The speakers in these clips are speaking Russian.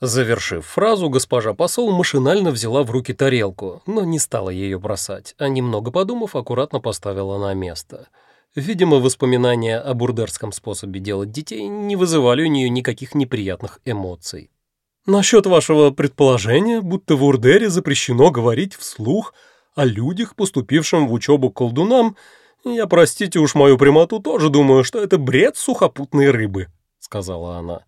Завершив фразу, госпожа посол машинально взяла в руки тарелку, но не стала ее бросать, а немного подумав, аккуратно поставила на место. Видимо, воспоминания о бурдерском способе делать детей не вызывали у нее никаких неприятных эмоций. «Насчет вашего предположения, будто в Урдере запрещено говорить вслух о людях, поступившим в учебу колдунам, я, простите уж мою прямоту, тоже думаю, что это бред сухопутной рыбы», — сказала она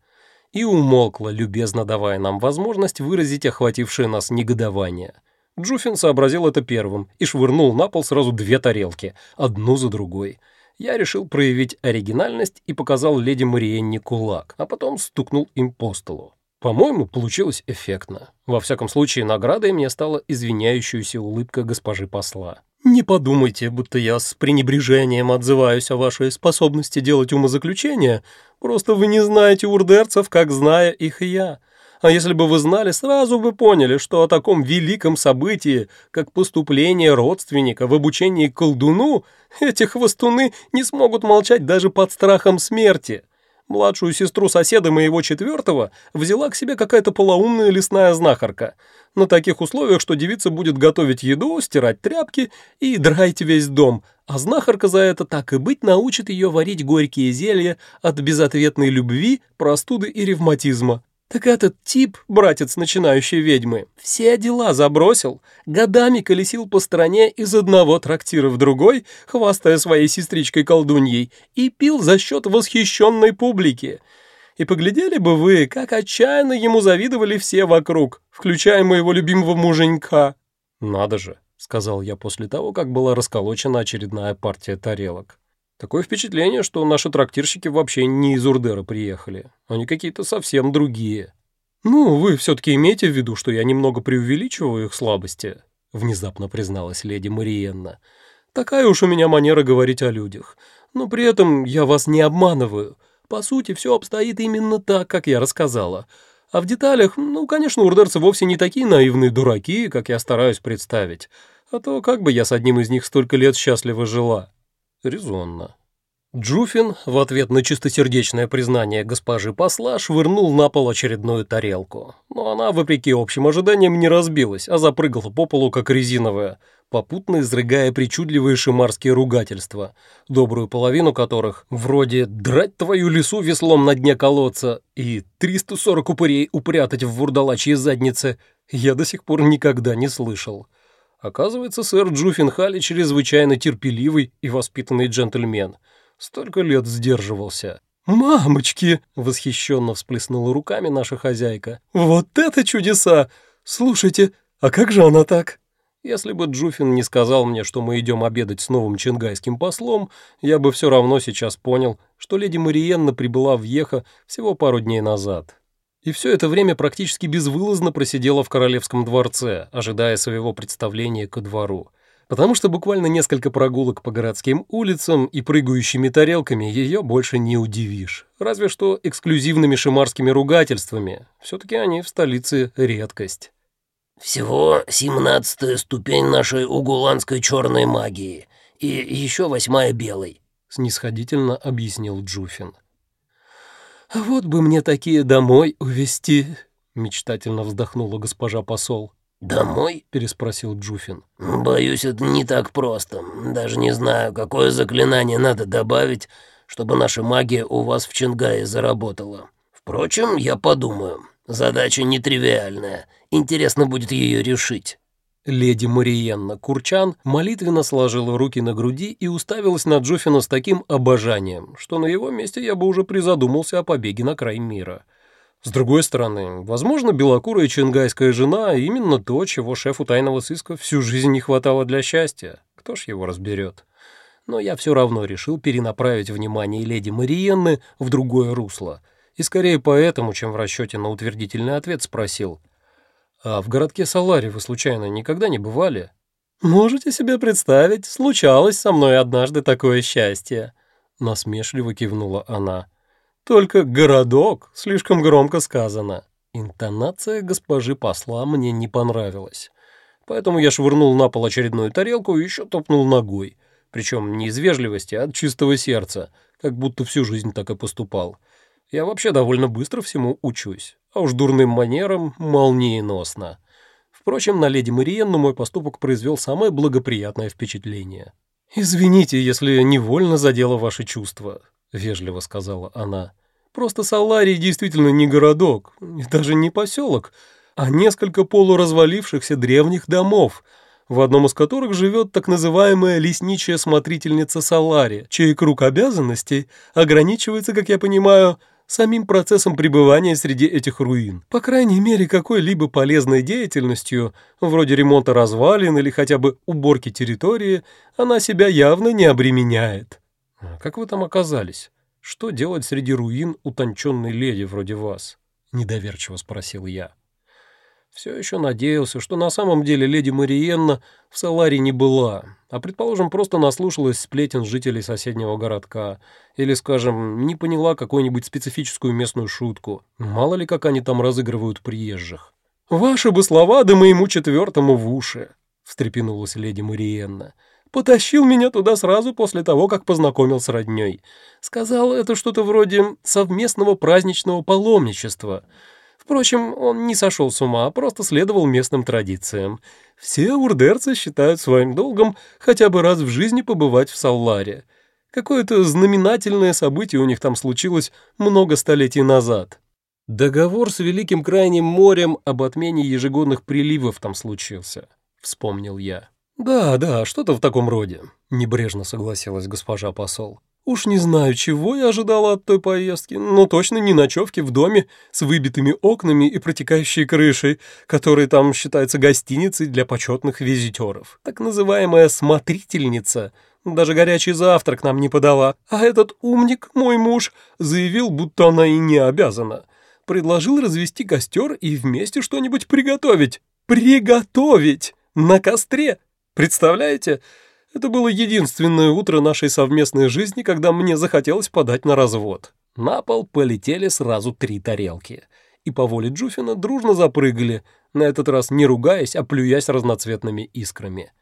и умолкла, любезно давая нам возможность выразить охватившее нас негодование. Джуфин сообразил это первым и швырнул на пол сразу две тарелки, одну за другой. Я решил проявить оригинальность и показал леди Мариенне кулак, а потом стукнул им по столу. По-моему, получилось эффектно. Во всяком случае, наградой мне стала извиняющаяся улыбка госпожи посла. «Не подумайте, будто я с пренебрежением отзываюсь о вашей способности делать умозаключения, просто вы не знаете урдерцев, как зная их я. А если бы вы знали, сразу бы поняли, что о таком великом событии, как поступление родственника в обучении колдуну, эти хвостуны не смогут молчать даже под страхом смерти». Младшую сестру соседа моего четвертого взяла к себе какая-то полоумная лесная знахарка. На таких условиях, что девица будет готовить еду, стирать тряпки и драить весь дом, а знахарка за это так и быть научит ее варить горькие зелья от безответной любви, простуды и ревматизма. Так этот тип, братец начинающей ведьмы, все дела забросил, годами колесил по стране из одного трактира в другой, хвастая своей сестричкой-колдуньей, и пил за счет восхищенной публики. И поглядели бы вы, как отчаянно ему завидовали все вокруг, включая моего любимого муженька. «Надо же», — сказал я после того, как была расколочена очередная партия тарелок. Такое впечатление, что наши трактирщики вообще не из Урдера приехали. Они какие-то совсем другие. Ну, вы все-таки имеете в виду, что я немного преувеличиваю их слабости? Внезапно призналась леди Мариенна. Такая уж у меня манера говорить о людях. Но при этом я вас не обманываю. По сути, все обстоит именно так, как я рассказала. А в деталях, ну, конечно, урдерцы вовсе не такие наивные дураки, как я стараюсь представить. А то как бы я с одним из них столько лет счастливо жила. Резонно. Джуфин в ответ на чистосердечное признание госпожи посла швырнул на пол очередную тарелку. Но она, вопреки общим ожиданиям, не разбилась, а запрыгала по полу, как резиновая, попутно изрыгая причудливые шимарские ругательства, добрую половину которых, вроде «драть твою лесу веслом на дне колодца» и «340 упырей упрятать в вурдалачьей заднице», я до сих пор никогда не слышал. Оказывается, сэр Джуффин Халли чрезвычайно терпеливый и воспитанный джентльмен. Столько лет сдерживался. «Мамочки!» — восхищенно всплеснула руками наша хозяйка. «Вот это чудеса! Слушайте, а как же она так?» Если бы Джуфин не сказал мне, что мы идем обедать с новым чингайским послом, я бы все равно сейчас понял, что леди Мариенна прибыла в Еха всего пару дней назад и все это время практически безвылазно просидела в королевском дворце, ожидая своего представления ко двору. Потому что буквально несколько прогулок по городским улицам и прыгающими тарелками ее больше не удивишь. Разве что эксклюзивными шимарскими ругательствами. Все-таки они в столице редкость. «Всего семнадцатая ступень нашей угуланской черной магии и еще восьмая белой», — снисходительно объяснил Джуфин. «Вот бы мне такие домой увезти», — мечтательно вздохнула госпожа посол. «Домой?» — переспросил Джуфин. «Боюсь, это не так просто. Даже не знаю, какое заклинание надо добавить, чтобы наша магия у вас в Чингае заработала. Впрочем, я подумаю. Задача нетривиальная. Интересно будет ее решить». Леди Мариенна Курчан молитвенно сложила руки на груди и уставилась на Джуфина с таким обожанием, что на его месте я бы уже призадумался о побеге на край мира. С другой стороны, возможно, белокурая чингайская жена — именно то, чего шефу тайного сыска всю жизнь не хватало для счастья. Кто ж его разберет? Но я все равно решил перенаправить внимание леди Мариенны в другое русло. И скорее поэтому, чем в расчете на утвердительный ответ, спросил — «А в городке Салари вы, случайно, никогда не бывали?» «Можете себе представить, случалось со мной однажды такое счастье», — насмешливо кивнула она. «Только городок, слишком громко сказано». Интонация госпожи посла мне не понравилась. Поэтому я швырнул на пол очередную тарелку и еще топнул ногой. Причем не из вежливости, а от чистого сердца, как будто всю жизнь так и поступал. Я вообще довольно быстро всему учусь. А уж дурным манерам молниеносно. Впрочем, на леди Мариенну мой поступок произвел самое благоприятное впечатление. «Извините, если невольно задела ваши чувства», — вежливо сказала она. «Просто Саларий действительно не городок, даже не поселок, а несколько полуразвалившихся древних домов, в одном из которых живет так называемая лесничая смотрительница Салари, чей круг обязанностей ограничивается, как я понимаю, самим процессом пребывания среди этих руин. По крайней мере, какой-либо полезной деятельностью, вроде ремонта развалин или хотя бы уборки территории, она себя явно не обременяет. А как вы там оказались? Что делать среди руин утонченной леди вроде вас? Недоверчиво спросил я. Все еще надеялся, что на самом деле леди Мариенна в Саларе не была, а, предположим, просто наслушалась сплетен жителей соседнего городка, или, скажем, не поняла какую-нибудь специфическую местную шутку. Мало ли, как они там разыгрывают приезжих. «Ваши бы слова да моему четвертому в уши!» — встрепенулась леди Мариенна. «Потащил меня туда сразу после того, как познакомил с роднёй. Сказал, это что-то вроде совместного праздничного паломничества». Впрочем, он не сошел с ума, а просто следовал местным традициям. Все урдерцы считают своим долгом хотя бы раз в жизни побывать в Салларе. Какое-то знаменательное событие у них там случилось много столетий назад. Договор с Великим Крайним морем об отмене ежегодных приливов там случился, вспомнил я. Да, да, что-то в таком роде, небрежно согласилась госпожа посол. Уж не знаю, чего я ожидала от той поездки, но точно не ночевки в доме с выбитыми окнами и протекающей крышей, который там считается гостиницей для почетных визитеров. Так называемая «смотрительница» даже горячий завтрак нам не подала, а этот умник, мой муж, заявил, будто она и не обязана. Предложил развести костер и вместе что-нибудь приготовить. Приготовить! На костре! Представляете? Это было единственное утро нашей совместной жизни, когда мне захотелось подать на развод. На пол полетели сразу три тарелки. И по воле Джуфина дружно запрыгали, на этот раз не ругаясь, а плюясь разноцветными искрами.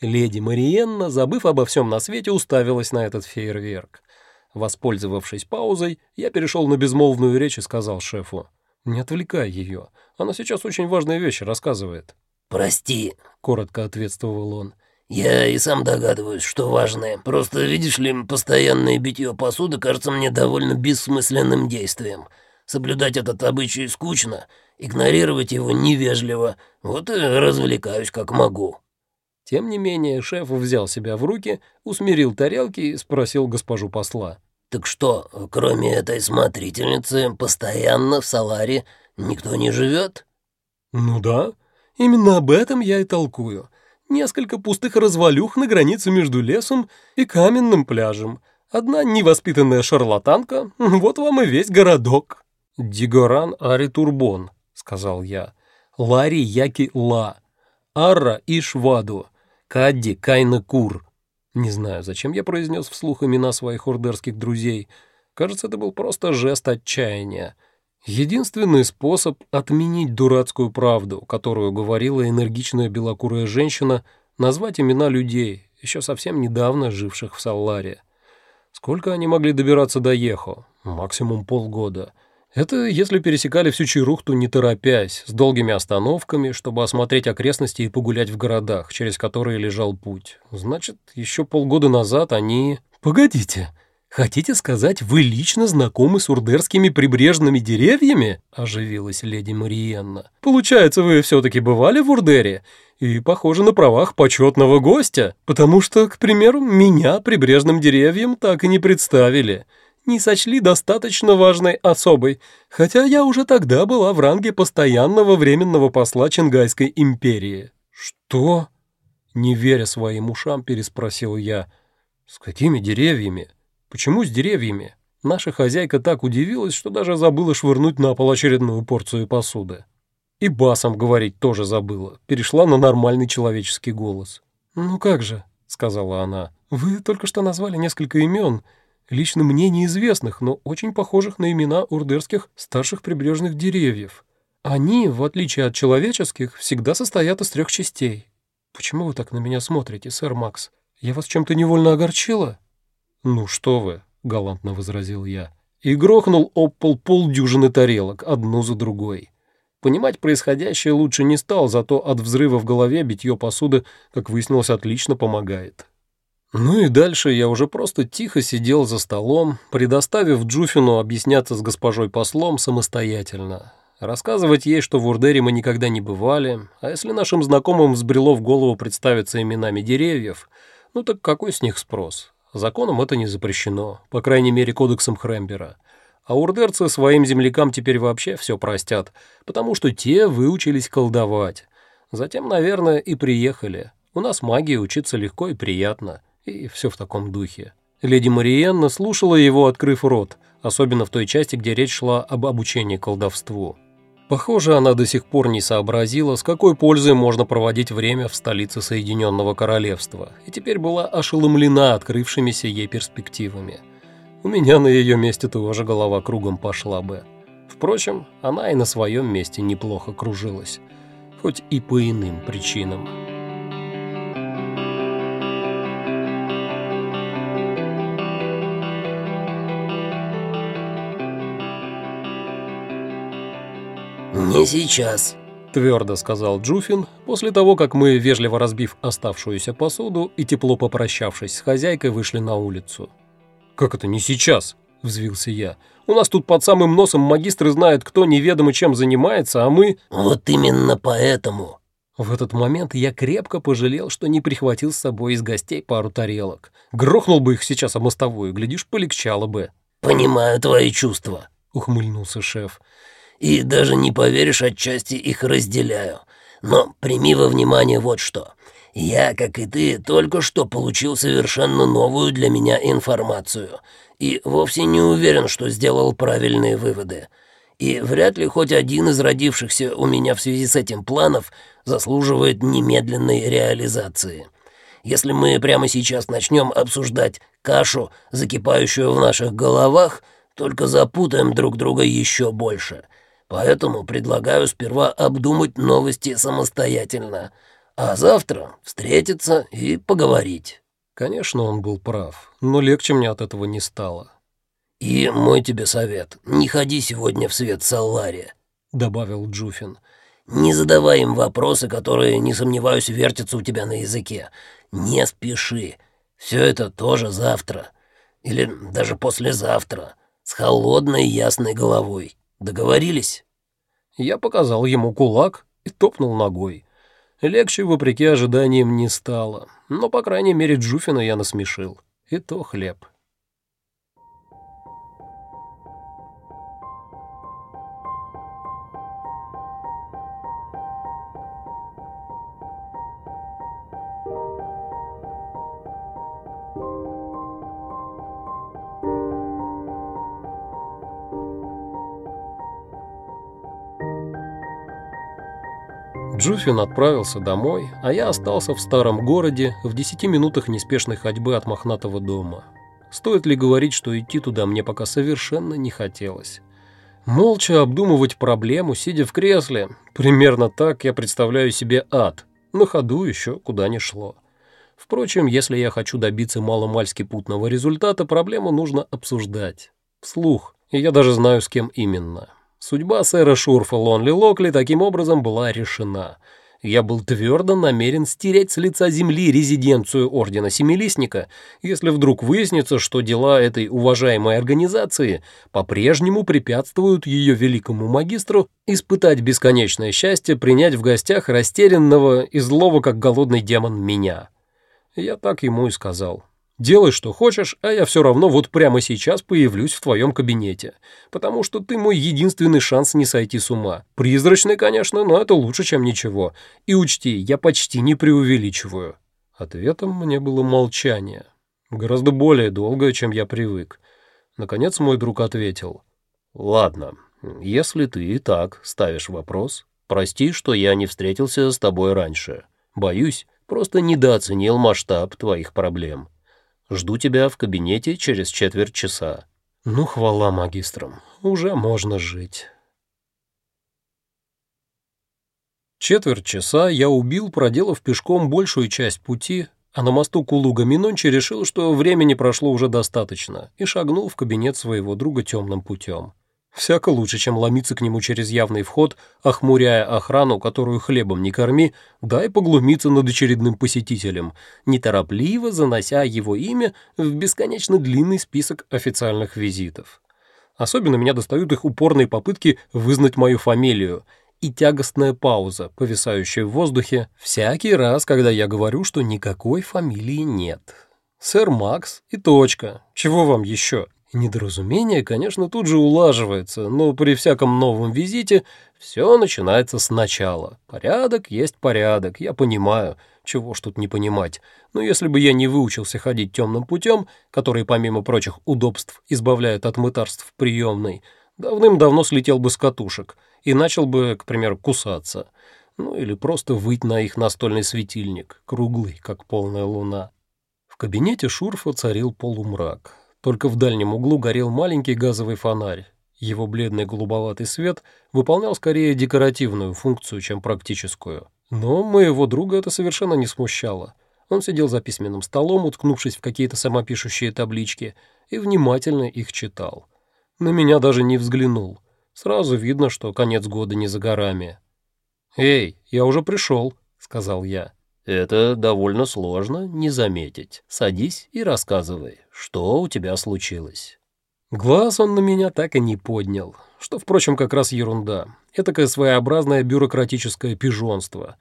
Леди Мариенна, забыв обо всем на свете, уставилась на этот фейерверк. Воспользовавшись паузой, я перешел на безмолвную речь и сказал шефу. «Не отвлекай ее. Она сейчас очень важные вещи рассказывает». «Прости», — коротко ответствовал он. «Я и сам догадываюсь, что важное. Просто, видишь ли, постоянное битье посуды кажется мне довольно бессмысленным действием. Соблюдать этот обычай скучно, игнорировать его невежливо. Вот и развлекаюсь как могу». Тем не менее, шеф взял себя в руки, усмирил тарелки и спросил госпожу посла. «Так что, кроме этой смотрительницы, постоянно в Саларе никто не живет?» «Ну да, именно об этом я и толкую» несколько пустых развалюх на границе между лесом и каменным пляжем. Одна невоспитанная шарлатанка, вот вам и весь городок». «Дигоран Ари Турбон», — сказал я. «Лари Яки Ла. Арра Ишваду. Кадди Кайна Кур». Не знаю, зачем я произнес вслух имена своих ордерских друзей. Кажется, это был просто жест отчаяния. Единственный способ отменить дурацкую правду, которую говорила энергичная белокурая женщина, назвать имена людей, еще совсем недавно живших в Салларе. Сколько они могли добираться до Ехо? Максимум полгода. Это если пересекали всю Чирухту не торопясь, с долгими остановками, чтобы осмотреть окрестности и погулять в городах, через которые лежал путь. Значит, еще полгода назад они... Погодите, «Хотите сказать, вы лично знакомы с урдерскими прибрежными деревьями?» – оживилась леди Мариенна. «Получается, вы все-таки бывали в Урдере и, похоже, на правах почетного гостя, потому что, к примеру, меня прибрежным деревьям так и не представили» не сочли достаточно важной особой, хотя я уже тогда была в ранге постоянного временного посла Чингайской империи. «Что?» — не веря своим ушам, переспросил я. «С какими деревьями?» Почему с деревьями? Наша хозяйка так удивилась, что даже забыла швырнуть на пол очередную порцию посуды. И басом говорить тоже забыла, перешла на нормальный человеческий голос. «Ну как же», — сказала она, — «вы только что назвали несколько имен, лично мне неизвестных, но очень похожих на имена урдерских старших прибрежных деревьев. Они, в отличие от человеческих, всегда состоят из трех частей. Почему вы так на меня смотрите, сэр Макс? Я вас чем-то невольно огорчила?» «Ну что вы», — галантно возразил я, — и грохнул об пол полдюжины тарелок, одну за другой. Понимать происходящее лучше не стал, зато от взрыва в голове битье посуды, как выяснилось, отлично помогает. Ну и дальше я уже просто тихо сидел за столом, предоставив Джуфину объясняться с госпожой послом самостоятельно. Рассказывать ей, что в Урдере мы никогда не бывали, а если нашим знакомым взбрело в голову представиться именами деревьев, ну так какой с них спрос? Законом это не запрещено, по крайней мере кодексом Хрембера. А урдерцы своим землякам теперь вообще все простят, потому что те выучились колдовать. Затем, наверное, и приехали. У нас магии учиться легко и приятно. И все в таком духе. Леди Мариенна слушала его, открыв рот, особенно в той части, где речь шла об обучении колдовству. Похоже, она до сих пор не сообразила, с какой пользой можно проводить время в столице Соединенного Королевства, и теперь была ошеломлена открывшимися ей перспективами. У меня на ее месте тоже голова кругом пошла бы. Впрочем, она и на своем месте неплохо кружилась, хоть и по иным причинам. «Не сейчас», — твердо сказал Джуфин, после того, как мы, вежливо разбив оставшуюся посуду и тепло попрощавшись с хозяйкой, вышли на улицу. «Как это не сейчас?» — взвился я. «У нас тут под самым носом магистры знают, кто неведомо чем занимается, а мы...» «Вот именно поэтому». В этот момент я крепко пожалел, что не прихватил с собой из гостей пару тарелок. Грохнул бы их сейчас о мостовую, глядишь, полегчало бы. «Понимаю твои чувства», — ухмыльнулся шеф и даже не поверишь, отчасти их разделяю. Но прими во внимание вот что. Я, как и ты, только что получил совершенно новую для меня информацию и вовсе не уверен, что сделал правильные выводы. И вряд ли хоть один из родившихся у меня в связи с этим планов заслуживает немедленной реализации. Если мы прямо сейчас начнем обсуждать кашу, закипающую в наших головах, только запутаем друг друга еще больше — Поэтому предлагаю сперва обдумать новости самостоятельно, а завтра встретиться и поговорить». Конечно, он был прав, но легче мне от этого не стало. «И мой тебе совет, не ходи сегодня в свет Саллари», — добавил Джуфин. «Не задавай им вопросы, которые, не сомневаюсь, вертятся у тебя на языке. Не спеши. Все это тоже завтра. Или даже послезавтра. С холодной ясной головой. Договорились?» Я показал ему кулак и топнул ногой. Легче, вопреки ожиданиям, не стало, но, по крайней мере, Джуфина я насмешил. И то хлеб. Джуфин отправился домой, а я остался в старом городе в десяти минутах неспешной ходьбы от мохнатого дома. Стоит ли говорить, что идти туда мне пока совершенно не хотелось. Молча обдумывать проблему, сидя в кресле, примерно так я представляю себе ад, на ходу еще куда ни шло. Впрочем, если я хочу добиться маломальски путного результата, проблему нужно обсуждать. Вслух, и я даже знаю, с кем именно. Судьба сэра Шурфа Лонли Локли таким образом была решена. Я был твердо намерен стереть с лица земли резиденцию Ордена Семилистника, если вдруг выяснится, что дела этой уважаемой организации по-прежнему препятствуют ее великому магистру испытать бесконечное счастье принять в гостях растерянного и злого, как голодный демон, меня. Я так ему и сказал. Делай, что хочешь, а я все равно вот прямо сейчас появлюсь в твоем кабинете, потому что ты мой единственный шанс не сойти с ума. Призрачный, конечно, но это лучше, чем ничего. И учти, я почти не преувеличиваю». Ответом мне было молчание. Гораздо более долгое, чем я привык. Наконец мой друг ответил. «Ладно, если ты и так ставишь вопрос, прости, что я не встретился с тобой раньше. Боюсь, просто недооценил масштаб твоих проблем». Жду тебя в кабинете через четверть часа». «Ну, хвала магистрам, уже можно жить». Четверть часа я убил, проделав пешком большую часть пути, А на мосту Кулуга-Минончи решил, что времени прошло уже достаточно, и шагнул в кабинет своего друга темным путем. Всяко лучше, чем ломиться к нему через явный вход, охмуряя охрану, которую хлебом не корми, дай поглумиться над очередным посетителем, неторопливо занося его имя в бесконечно длинный список официальных визитов. Особенно меня достают их упорные попытки вызнать мою фамилию и тягостная пауза, повисающая в воздухе, всякий раз, когда я говорю, что никакой фамилии нет. Сэр Макс и точка. Чего вам еще? Недоразумение, конечно, тут же улаживается, но при всяком новом визите все начинается сначала. Порядок есть порядок, я понимаю, чего ж тут не понимать. Но если бы я не выучился ходить темным путем, который, помимо прочих удобств, избавляет от мытарств приемной, давным-давно слетел бы с катушек и начал бы, к примеру, кусаться. Ну или просто выть на их настольный светильник, круглый, как полная луна. В кабинете Шурфа царил полумрак. Только в дальнем углу горел маленький газовый фонарь. Его бледный голубоватый свет выполнял скорее декоративную функцию, чем практическую. Но моего друга это совершенно не смущало. Он сидел за письменным столом, уткнувшись в какие-то самопишущие таблички, и внимательно их читал. На меня даже не взглянул. Сразу видно, что конец года не за горами. «Эй, я уже пришел», — сказал я. Это довольно сложно не заметить. Садись и рассказывай, что у тебя случилось. Глаз он на меня так и не поднял, что, впрочем, как раз ерунда. Этакое своеобразное бюрократическое пижонство.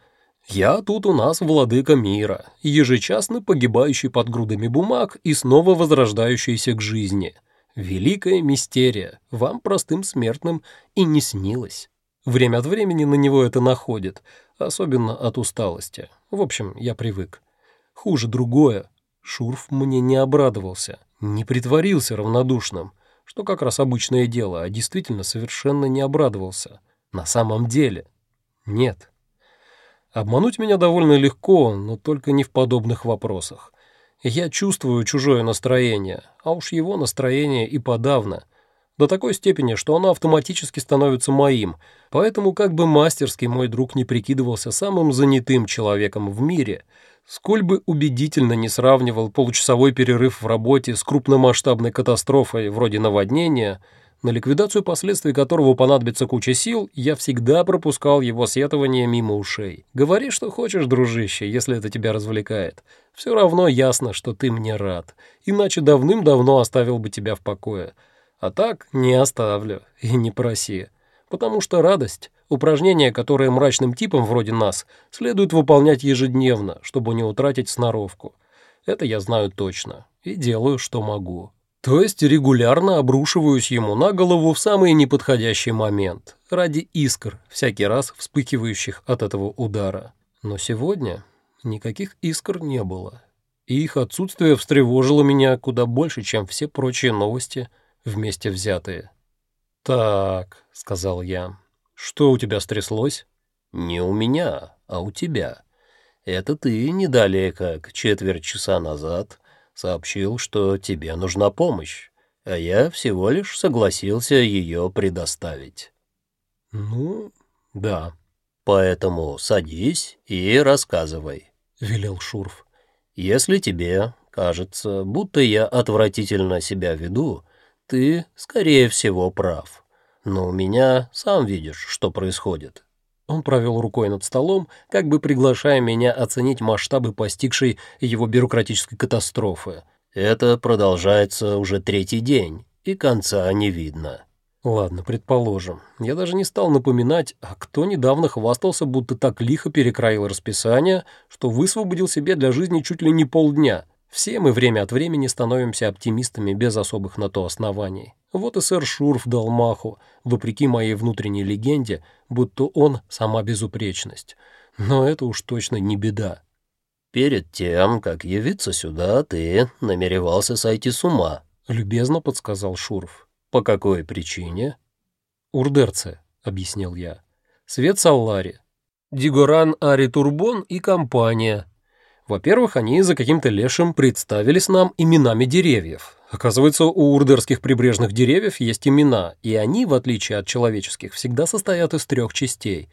Я тут у нас владыка мира, ежечасно погибающий под грудами бумаг и снова возрождающийся к жизни. Великая мистерия, вам, простым смертным, и не снилось. Время от времени на него это находит, особенно от усталости. В общем, я привык. Хуже другое. Шурф мне не обрадовался, не притворился равнодушным, что как раз обычное дело, а действительно совершенно не обрадовался. На самом деле. Нет. Обмануть меня довольно легко, но только не в подобных вопросах. Я чувствую чужое настроение, а уж его настроение и подавно — до такой степени, что оно автоматически становится моим, поэтому как бы мастерски мой друг не прикидывался самым занятым человеком в мире, сколь бы убедительно не сравнивал получасовой перерыв в работе с крупномасштабной катастрофой вроде наводнения, на ликвидацию последствий которого понадобится куча сил, я всегда пропускал его сетование мимо ушей. Говори, что хочешь, дружище, если это тебя развлекает. Все равно ясно, что ты мне рад, иначе давным-давно оставил бы тебя в покое. А так не оставлю и не проси. Потому что радость — упражнение, которое мрачным типам вроде нас следует выполнять ежедневно, чтобы не утратить сноровку. Это я знаю точно и делаю, что могу. То есть регулярно обрушиваюсь ему на голову в самый неподходящий момент, ради искр, всякий раз вспыхивающих от этого удара. Но сегодня никаких искр не было. И их отсутствие встревожило меня куда больше, чем все прочие новости — вместе взятые. «Так», — сказал я, — «что у тебя стряслось?» «Не у меня, а у тебя. Это ты не далее, как четверть часа назад, сообщил, что тебе нужна помощь, а я всего лишь согласился ее предоставить». «Ну, да». «Поэтому садись и рассказывай», — велел Шурф. «Если тебе кажется, будто я отвратительно себя веду, ты, скорее всего, прав. Но у меня, сам видишь, что происходит». Он провел рукой над столом, как бы приглашая меня оценить масштабы постигшей его бюрократической катастрофы. «Это продолжается уже третий день, и конца не видно». Ладно, предположим. Я даже не стал напоминать, а кто недавно хвастался, будто так лихо перекроил расписание, что высвободил себе для жизни чуть ли не полдня. Все мы время от времени становимся оптимистами без особых на то оснований. Вот и сэр Шурф дал маху, вопреки моей внутренней легенде, будто он — сама безупречность. Но это уж точно не беда. «Перед тем, как явиться сюда, ты намеревался сойти с ума», — любезно подсказал Шурф. «По какой причине?» «Урдерцы», — объяснил я. «Свет Саллари. Дигоран Ари Турбон и компания, во-первых, они за каким-то лешим представились нам именами деревьев. Оказывается, у урдерских прибрежных деревьев есть имена, и они, в отличие от человеческих, всегда состоят из трех частей.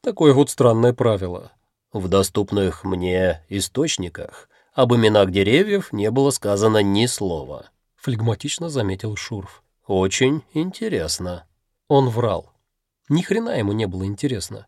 Такое вот странное правило. В доступных мне источниках об именах деревьев не было сказано ни слова», — флегматично заметил Шурф. «Очень интересно». Он врал. Ни хрена ему не было интересно.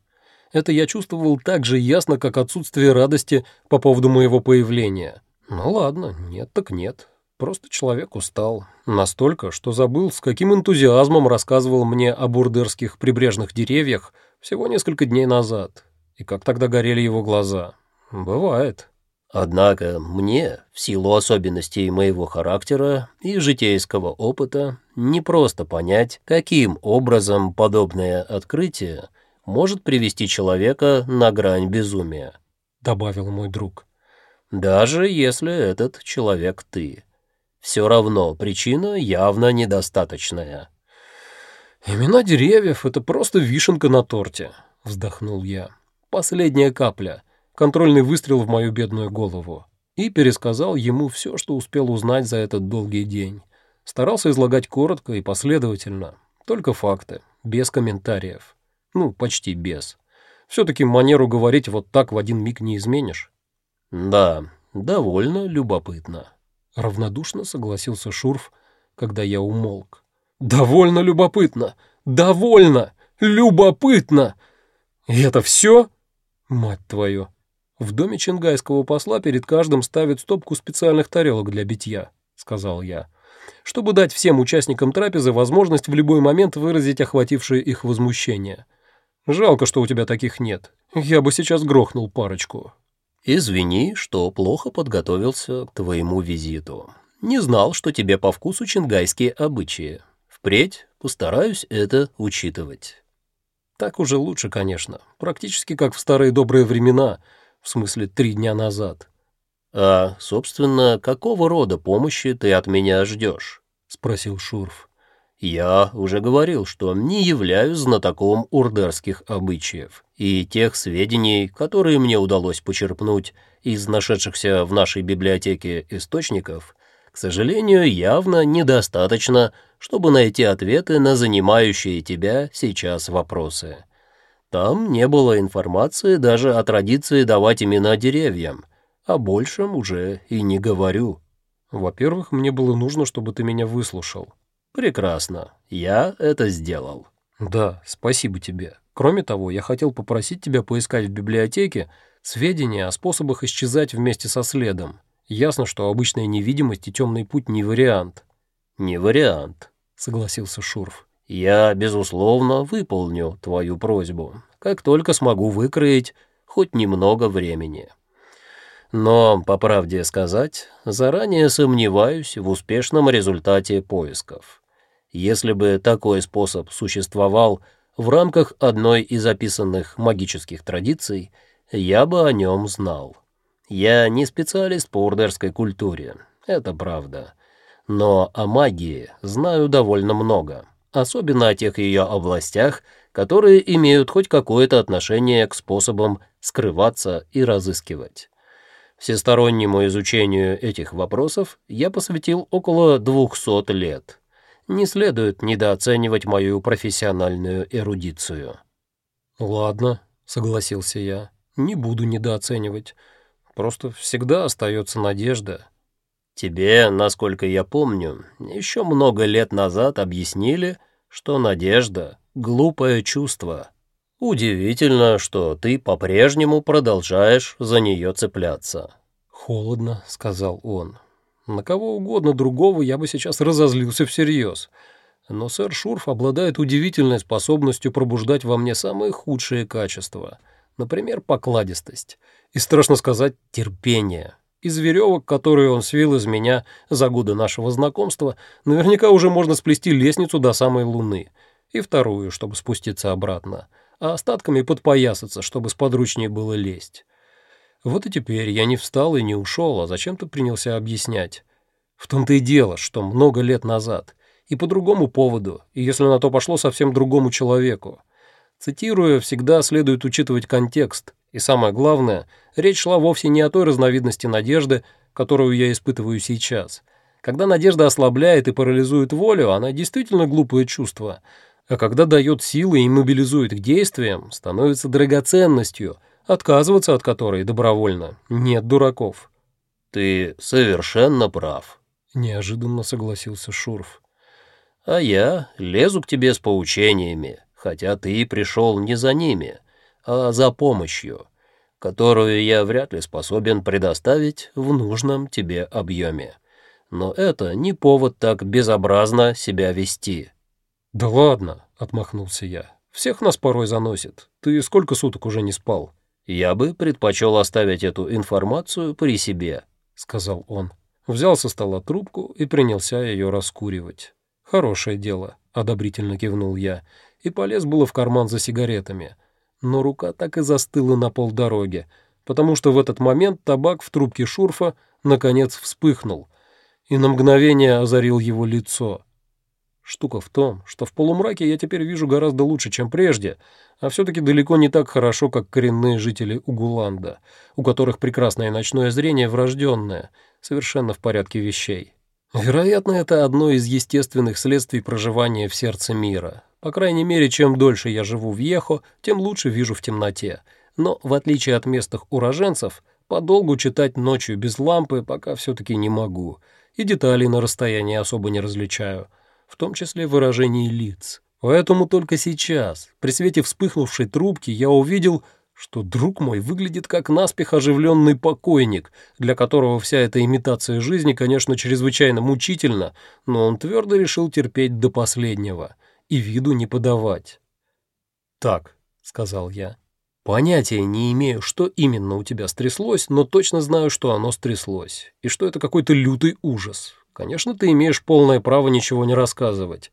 Это я чувствовал так же ясно, как отсутствие радости по поводу моего появления. Ну ладно, нет так нет. Просто человек устал. Настолько, что забыл, с каким энтузиазмом рассказывал мне о бурдерских прибрежных деревьях всего несколько дней назад. И как тогда горели его глаза. Бывает. Однако мне, в силу особенностей моего характера и житейского опыта, не просто понять, каким образом подобное открытие может привести человека на грань безумия», — добавил мой друг. «Даже если этот человек ты. Все равно причина явно недостаточная». «Имена деревьев — это просто вишенка на торте», — вздохнул я. «Последняя капля» контрольный выстрел в мою бедную голову, и пересказал ему все, что успел узнать за этот долгий день. Старался излагать коротко и последовательно, только факты, без комментариев. Ну, почти без. Все-таки манеру говорить вот так в один миг не изменишь. «Да, довольно любопытно», — равнодушно согласился Шурф, когда я умолк. «Довольно любопытно! Довольно! Любопытно! И это все? Мать твою!» «В доме чингайского посла перед каждым ставят стопку специальных тарелок для битья», — сказал я, «чтобы дать всем участникам трапезы возможность в любой момент выразить охватившее их возмущение. Жалко, что у тебя таких нет. Я бы сейчас грохнул парочку». «Извини, что плохо подготовился к твоему визиту. Не знал, что тебе по вкусу чингайские обычаи. Впредь постараюсь это учитывать». Так уже лучше, конечно. Практически как в старые добрые времена — в смысле три дня назад. «А, собственно, какого рода помощи ты от меня ждешь?» — спросил Шурф. «Я уже говорил, что не являюсь знатоком урдерских обычаев, и тех сведений, которые мне удалось почерпнуть из нашедшихся в нашей библиотеке источников, к сожалению, явно недостаточно, чтобы найти ответы на занимающие тебя сейчас вопросы». Там не было информации даже о традиции давать имена деревьям. О большем уже и не говорю. Во-первых, мне было нужно, чтобы ты меня выслушал. Прекрасно. Я это сделал. Да, спасибо тебе. Кроме того, я хотел попросить тебя поискать в библиотеке сведения о способах исчезать вместе со следом. Ясно, что обычная невидимость и темный путь не вариант. Не вариант, согласился Шурф. Я, безусловно, выполню твою просьбу, как только смогу выкроить хоть немного времени. Но, по правде сказать, заранее сомневаюсь в успешном результате поисков. Если бы такой способ существовал в рамках одной из описанных магических традиций, я бы о нем знал. Я не специалист по урдерской культуре, это правда, но о магии знаю довольно много особенно о тех ее областях, которые имеют хоть какое-то отношение к способам скрываться и разыскивать. Всестороннему изучению этих вопросов я посвятил около 200 лет. Не следует недооценивать мою профессиональную эрудицию. «Ладно», — согласился я, — «не буду недооценивать. Просто всегда остается надежда». Тебе, насколько я помню, еще много лет назад объяснили, что надежда — глупое чувство. Удивительно, что ты по-прежнему продолжаешь за нее цепляться. «Холодно», — сказал он. «На кого угодно другого я бы сейчас разозлился всерьез. Но сэр Шурф обладает удивительной способностью пробуждать во мне самые худшие качества. Например, покладистость. И, страшно сказать, терпение». Из веревок, которые он свил из меня за годы нашего знакомства, наверняка уже можно сплести лестницу до самой Луны. И вторую, чтобы спуститься обратно. А остатками подпоясаться, чтобы сподручнее было лезть. Вот и теперь я не встал и не ушел, а зачем-то принялся объяснять. В том-то и дело, что много лет назад. И по другому поводу, и если на то пошло совсем другому человеку. Цитируя, всегда следует учитывать контекст – и самое главное, речь шла вовсе не о той разновидности надежды, которую я испытываю сейчас. Когда надежда ослабляет и парализует волю, она действительно глупое чувство. А когда дает силы и мобилизует к действиям, становится драгоценностью, отказываться от которой добровольно нет дураков. Ты совершенно прав, неожиданно согласился Шурф. А я лезу к тебе с поучениями, хотя ты пришел не за ними, а за помощью, которую я вряд ли способен предоставить в нужном тебе объеме. Но это не повод так безобразно себя вести. «Да ладно», — отмахнулся я. «Всех нас порой заносит. Ты сколько суток уже не спал?» «Я бы предпочел оставить эту информацию при себе», — сказал он. Взял со стола трубку и принялся ее раскуривать. «Хорошее дело», — одобрительно кивнул я, и полез было в карман за сигаретами. Но рука так и застыла на полдороги, потому что в этот момент табак в трубке шурфа наконец вспыхнул, и на мгновение озарил его лицо — Штука в том, что в полумраке я теперь вижу гораздо лучше, чем прежде, а все-таки далеко не так хорошо, как коренные жители Угуланда, у которых прекрасное ночное зрение врожденное, совершенно в порядке вещей. Вероятно, это одно из естественных следствий проживания в сердце мира. По крайней мере, чем дольше я живу в Ехо, тем лучше вижу в темноте. Но, в отличие от местных уроженцев, подолгу читать ночью без лампы пока все-таки не могу, и деталей на расстоянии особо не различаю – в том числе выражений лиц. Поэтому только сейчас, при свете вспыхнувшей трубки, я увидел, что друг мой выглядит как наспех оживленный покойник, для которого вся эта имитация жизни, конечно, чрезвычайно мучительна, но он твердо решил терпеть до последнего и виду не подавать. «Так», — сказал я, — «понятия не имею, что именно у тебя стряслось, но точно знаю, что оно стряслось, и что это какой-то лютый ужас, Конечно, ты имеешь полное право ничего не рассказывать.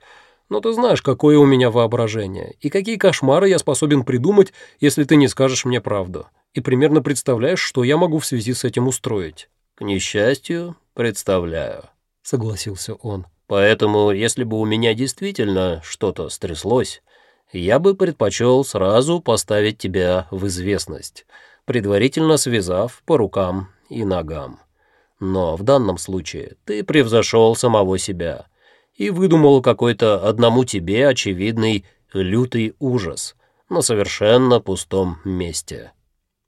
Но ты знаешь, какое у меня воображение, и какие кошмары я способен придумать, если ты не скажешь мне правду, и примерно представляешь, что я могу в связи с этим устроить». «К несчастью, представляю», — согласился он. «Поэтому, если бы у меня действительно что-то стряслось, я бы предпочел сразу поставить тебя в известность, предварительно связав по рукам и ногам». Но в данном случае ты превзошел самого себя и выдумал какой-то одному тебе очевидный лютый ужас на совершенно пустом месте.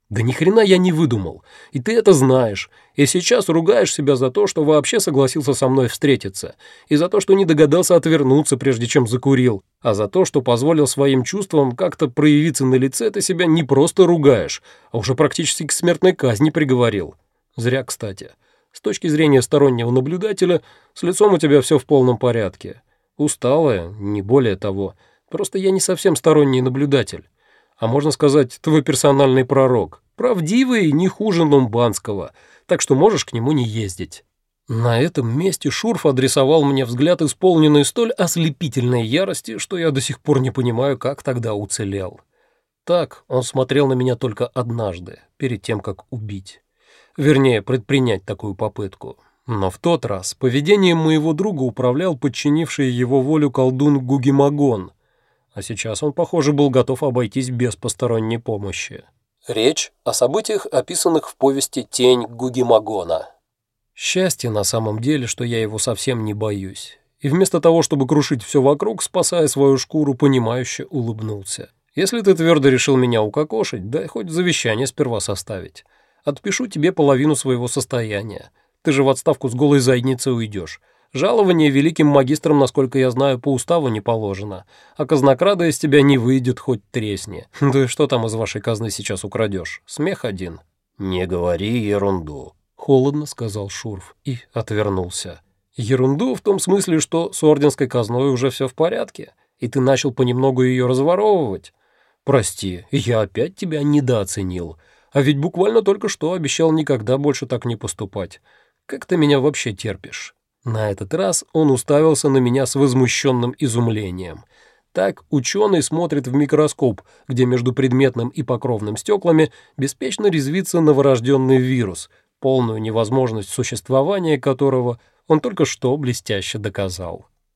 Да ни хрена я не выдумал, и ты это знаешь, и сейчас ругаешь себя за то, что вообще согласился со мной встретиться, и за то, что не догадался отвернуться, прежде чем закурил, а за то, что позволил своим чувствам как-то проявиться на лице, ты себя не просто ругаешь, а уже практически к смертной казни приговорил. Зря, кстати. С точки зрения стороннего наблюдателя, с лицом у тебя все в полном порядке. Усталая, не более того. Просто я не совсем сторонний наблюдатель. А можно сказать, твой персональный пророк. Правдивый, не хуже Лумбанского, так что можешь к нему не ездить». На этом месте Шурф адресовал мне взгляд, исполненный столь ослепительной ярости, что я до сих пор не понимаю, как тогда уцелел. Так он смотрел на меня только однажды, перед тем, как убить. Вернее, предпринять такую попытку. Но в тот раз поведением моего друга управлял подчинивший его волю колдун Гугимагон, а сейчас он, похоже, был готов обойтись без посторонней помощи. Речь о событиях, описанных в повести «Тень Гугимагона». Счастье на самом деле, что я его совсем не боюсь. И вместо того, чтобы крушить все вокруг, спасая свою шкуру, понимающе улыбнулся. Если ты твердо решил меня укокошить, дай хоть завещание сперва составить. Отпишу тебе половину своего состояния. Ты же в отставку с голой задницей уйдешь. Жалование великим магистрам, насколько я знаю, по уставу не положено. А казнокрада из тебя не выйдет, хоть тресни. Да и что там из вашей казны сейчас украдешь? Смех один». «Не говори ерунду», — холодно сказал Шурф и отвернулся. «Ерунду в том смысле, что с орденской казной уже все в порядке, и ты начал понемногу ее разворовывать. Прости, я опять тебя недооценил». А ведь буквально только что обещал никогда больше так не поступать. Как ты меня вообще терпишь?» На этот раз он уставился на меня с возмущенным изумлением. Так ученый смотрит в микроскоп, где между предметным и покровным стеклами беспечно резвится новорожденный вирус, полную невозможность существования которого он только что блестяще доказал.